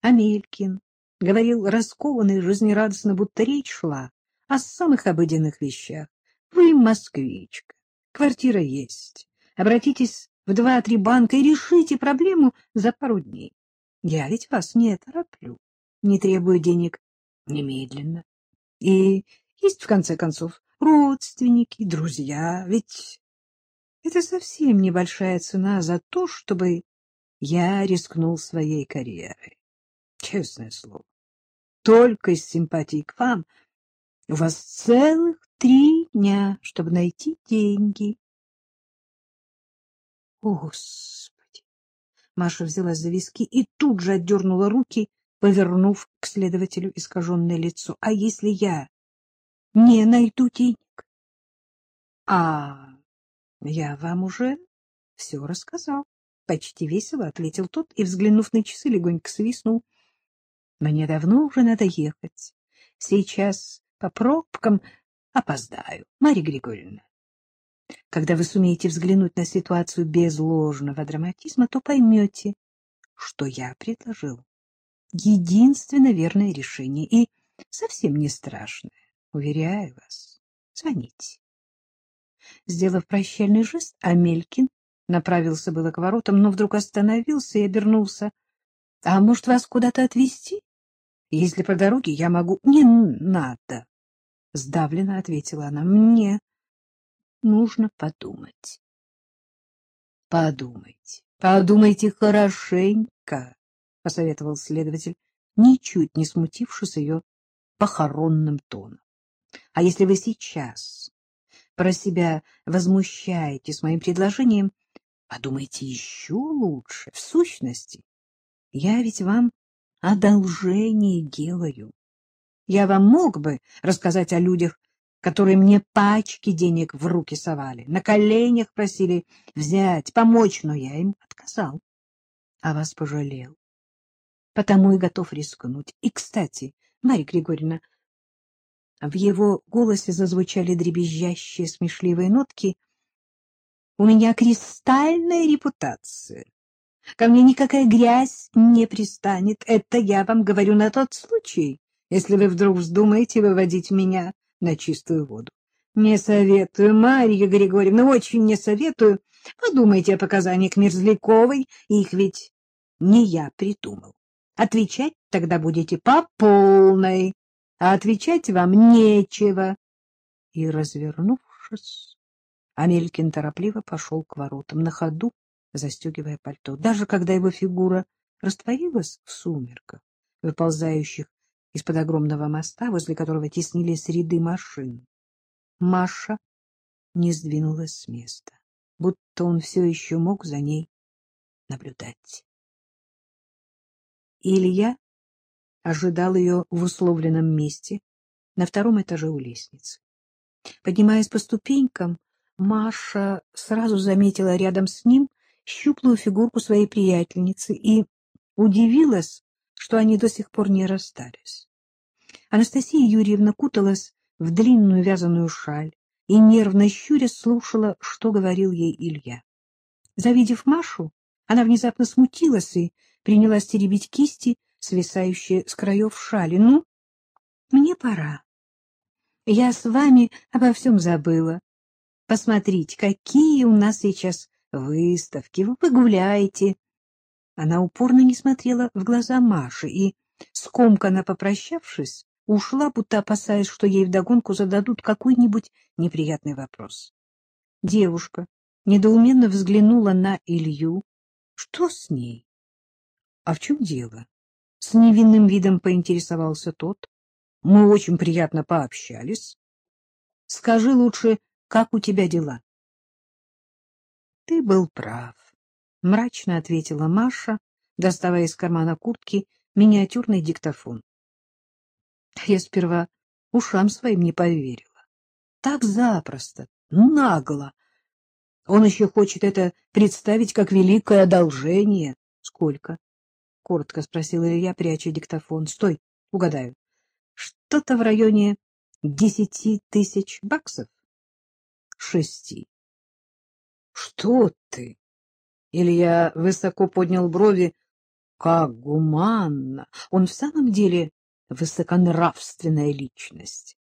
Амелькин говорил раскованно и жизнерадостно, будто речь шла о самых обыденных вещах. Вы москвичка, квартира есть. Обратитесь в два-три банка и решите проблему за пару дней. Я ведь вас не тороплю, не требую денег немедленно. И есть, в конце концов, родственники, друзья, ведь это совсем небольшая цена за то, чтобы я рискнул своей карьерой. Честное слово, только из симпатии к вам у вас целых три дня, чтобы найти деньги. О, Господи! Маша взялась за виски и тут же отдернула руки, повернув к следователю искаженное лицо. А если я не найду денег? А я вам уже все рассказал. Почти весело ответил тот и, взглянув на часы, легонько свистнул. Мне давно уже надо ехать. Сейчас по пробкам опоздаю. Марья Григорьевна, когда вы сумеете взглянуть на ситуацию без ложного драматизма, то поймете, что я предложил. Единственно верное решение и совсем не страшное, уверяю вас. Звоните. Сделав прощальный жест, Амелькин направился было к воротам, но вдруг остановился и обернулся. — А может, вас куда-то отвезти? Если по дороге я могу... — Не надо, — сдавленно ответила она. — Мне нужно подумать. — Подумайте, подумайте хорошенько, — посоветовал следователь, ничуть не смутившись ее похоронным тоном. — А если вы сейчас про себя возмущаетесь моим предложением, подумайте еще лучше. В сущности, я ведь вам одолжение делаю. Я вам мог бы рассказать о людях, которые мне пачки денег в руки совали, на коленях просили взять, помочь, но я им отказал, а вас пожалел. Потому и готов рискнуть. И, кстати, Марья Григорьевна, в его голосе зазвучали дребезжащие смешливые нотки. У меня кристальная репутация. Ко мне никакая грязь не пристанет. Это я вам говорю на тот случай, если вы вдруг вздумаете выводить меня на чистую воду. Не советую, Марья Григорьевна, очень не советую. Подумайте о показаниях Мерзляковой, их ведь не я придумал. Отвечать тогда будете по полной, а отвечать вам нечего. И, развернувшись, Амелькин торопливо пошел к воротам, на ходу застегивая пальто. Даже когда его фигура растворилась в сумерках, выползающих из-под огромного моста, возле которого теснились ряды машин, Маша не сдвинулась с места, будто он все еще мог за ней наблюдать. Илья ожидал ее в условленном месте на втором этаже у лестницы. Поднимаясь по ступенькам, Маша сразу заметила рядом с ним щуплую фигурку своей приятельницы и удивилась, что они до сих пор не расстались. Анастасия Юрьевна куталась в длинную вязаную шаль и, нервно щуря, слушала, что говорил ей Илья. Завидев Машу, она внезапно смутилась и принялась теребить кисти, свисающие с краев шали. — Ну, мне пора. Я с вами обо всем забыла. Посмотрите, какие у нас сейчас выставки, вы погуляете. Она упорно не смотрела в глаза Маши и, скомканно попрощавшись, ушла, будто опасаясь, что ей вдогонку зададут какой-нибудь неприятный вопрос. Девушка недоуменно взглянула на Илью. Что с ней? А в чем дело? С невинным видом поинтересовался тот. Мы очень приятно пообщались. Скажи лучше, как у тебя дела? Ты был прав, мрачно ответила Маша, доставая из кармана куртки миниатюрный диктофон. Я сперва ушам своим не поверила. Так запросто, нагло. Он еще хочет это представить как великое одолжение. Сколько? коротко спросил Илья, пряча диктофон. Стой, угадаю. Что-то в районе десяти тысяч баксов? Шести. Что ты? Илья высоко поднял брови. Как гуманно! Он в самом деле высоконравственная личность.